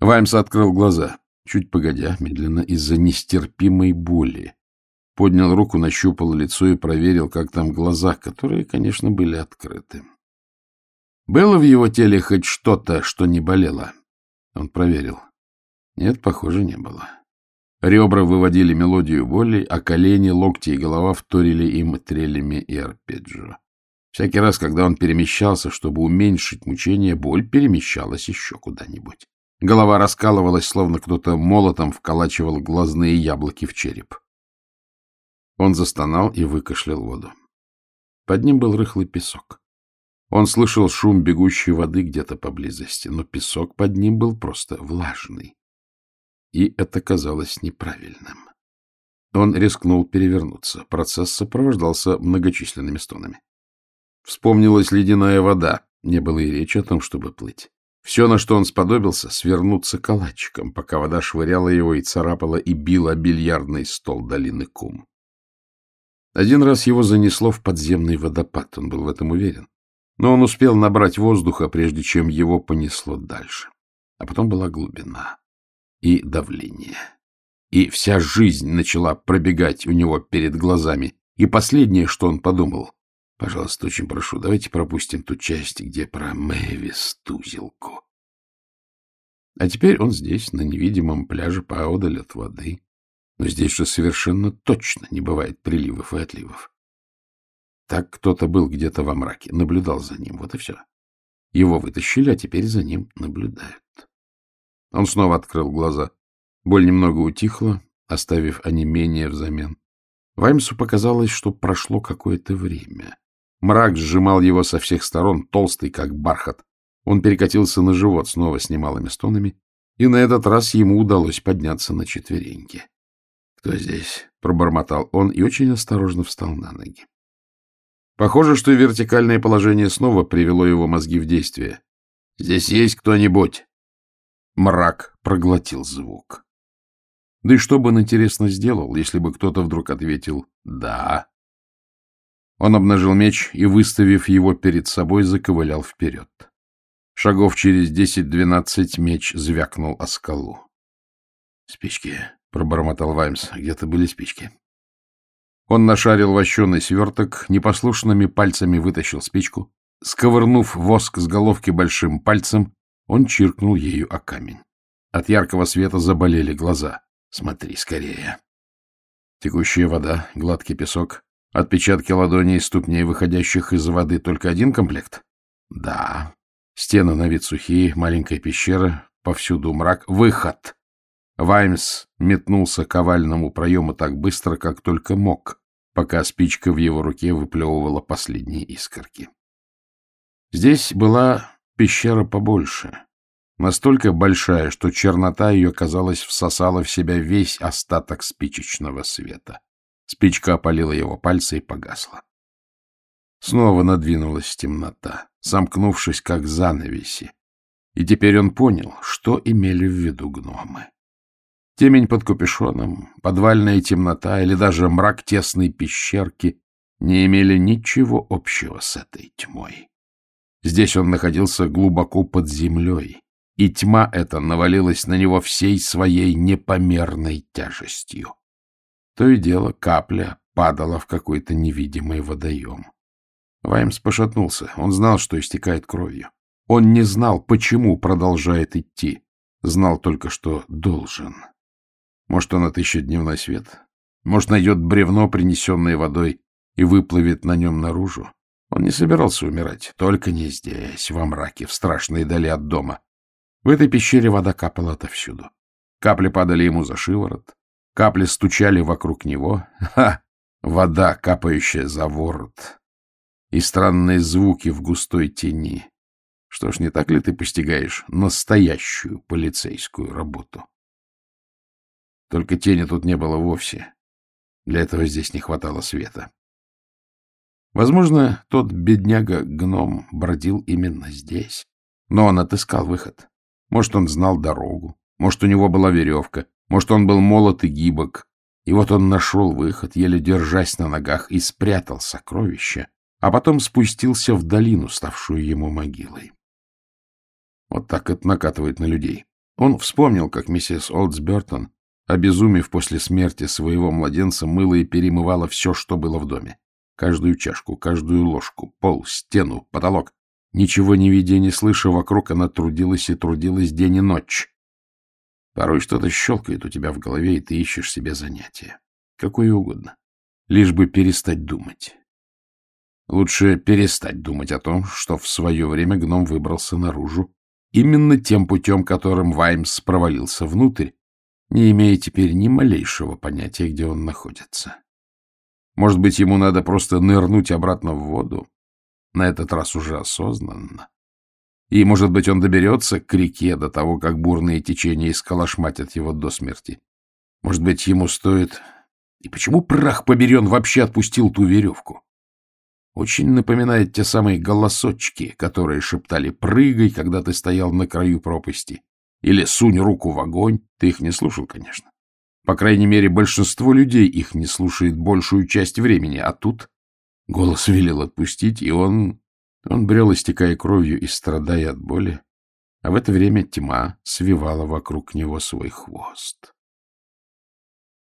Ваймс открыл глаза, чуть погодя, медленно, из-за нестерпимой боли. Поднял руку, нащупал лицо и проверил, как там глаза, которые, конечно, были открыты. Было в его теле хоть что-то, что не болело? Он проверил. Нет, похоже, не было. Ребра выводили мелодию боли, а колени, локти и голова вторили им трелями и арпеджио. Всякий раз, когда он перемещался, чтобы уменьшить мучение, боль перемещалась еще куда-нибудь. Голова раскалывалась, словно кто-то молотом вколачивал глазные яблоки в череп. Он застонал и выкашлял воду. Под ним был рыхлый песок. Он слышал шум бегущей воды где-то поблизости, но песок под ним был просто влажный. И это казалось неправильным. Он рискнул перевернуться. Процесс сопровождался многочисленными стонами. Вспомнилась ледяная вода. Не было и речи о том, чтобы плыть. Все, на что он сподобился, свернуться калачиком, пока вода швыряла его и царапала и била бильярдный стол долины Кум. Один раз его занесло в подземный водопад, он был в этом уверен. Но он успел набрать воздуха, прежде чем его понесло дальше. А потом была глубина и давление. И вся жизнь начала пробегать у него перед глазами. И последнее, что он подумал, Пожалуйста, очень прошу, давайте пропустим ту часть, где про Мэвис тузелку. А теперь он здесь, на невидимом пляже поодаль от воды. Но здесь же совершенно точно не бывает приливов и отливов. Так кто-то был где-то во мраке, наблюдал за ним, вот и все. Его вытащили, а теперь за ним наблюдают. Он снова открыл глаза. Боль немного утихла, оставив онемение взамен. Ваймсу показалось, что прошло какое-то время. Мрак сжимал его со всех сторон, толстый, как бархат. Он перекатился на живот снова с немалыми стонами, и на этот раз ему удалось подняться на четвереньки. — Кто здесь? — пробормотал он и очень осторожно встал на ноги. Похоже, что вертикальное положение снова привело его мозги в действие. — Здесь есть кто-нибудь? Мрак проглотил звук. Да и что бы он, интересно, сделал, если бы кто-то вдруг ответил «да». Он обнажил меч и, выставив его перед собой, заковылял вперед. Шагов через десять-двенадцать меч звякнул о скалу. — Спички, — пробормотал Ваймс. — Где-то были спички. Он нашарил вощеный сверток, непослушными пальцами вытащил спичку. Сковырнув воск с головки большим пальцем, он чиркнул ею о камень. От яркого света заболели глаза. Смотри скорее. Текущая вода, гладкий песок, Отпечатки ладоней и ступней, выходящих из воды, только один комплект? Да. Стены на вид сухие, маленькая пещера, повсюду мрак. Выход! Ваймс метнулся к овальному проему так быстро, как только мог, пока спичка в его руке выплевывала последние искорки. Здесь была пещера побольше, настолько большая, что чернота ее, казалось, всосала в себя весь остаток спичечного света. Спичка опалила его пальцы и погасла. Снова надвинулась темнота, сомкнувшись как занавеси. И теперь он понял, что имели в виду гномы. Темень под капюшоном, подвальная темнота или даже мрак тесной пещерки не имели ничего общего с этой тьмой. Здесь он находился глубоко под землей, и тьма эта навалилась на него всей своей непомерной тяжестью. То и дело капля падала в какой-то невидимый водоем. Ваймс пошатнулся. Он знал, что истекает кровью. Он не знал, почему продолжает идти. Знал только, что должен. Может, он отыщет дневной свет? Может, найдет бревно, принесенное водой, и выплывет на нем наружу? Он не собирался умирать. Только не здесь, во мраке, в страшной дали от дома. В этой пещере вода капала отовсюду. Капли падали ему за шиворот, Капли стучали вокруг него. Ха! Вода, капающая за ворот. И странные звуки в густой тени. Что ж, не так ли ты постигаешь настоящую полицейскую работу? Только тени тут не было вовсе. Для этого здесь не хватало света. Возможно, тот бедняга-гном бродил именно здесь. Но он отыскал выход. Может, он знал дорогу. Может, у него была веревка. Может, он был молод и гибок, и вот он нашел выход, еле держась на ногах, и спрятал сокровище, а потом спустился в долину, ставшую ему могилой. Вот так это накатывает на людей. Он вспомнил, как миссис Олдсбертон, обезумев после смерти своего младенца, мыла и перемывала все, что было в доме. Каждую чашку, каждую ложку, пол, стену, потолок. Ничего не видя, не слыша, вокруг она трудилась и трудилась день и ночь. Порой что-то щелкает у тебя в голове, и ты ищешь себе занятие. Какое угодно. Лишь бы перестать думать. Лучше перестать думать о том, что в свое время гном выбрался наружу именно тем путем, которым Ваймс провалился внутрь, не имея теперь ни малейшего понятия, где он находится. Может быть, ему надо просто нырнуть обратно в воду, на этот раз уже осознанно. И, может быть, он доберется к реке до того, как бурные течения искалашматят его до смерти. Может быть, ему стоит... И почему прах побери вообще отпустил ту веревку? Очень напоминает те самые голосочки, которые шептали «прыгай», когда ты стоял на краю пропасти. Или «сунь руку в огонь». Ты их не слушал, конечно. По крайней мере, большинство людей их не слушает большую часть времени, а тут голос велел отпустить, и он... Он брел, истекая кровью и страдая от боли, а в это время тьма свивала вокруг него свой хвост.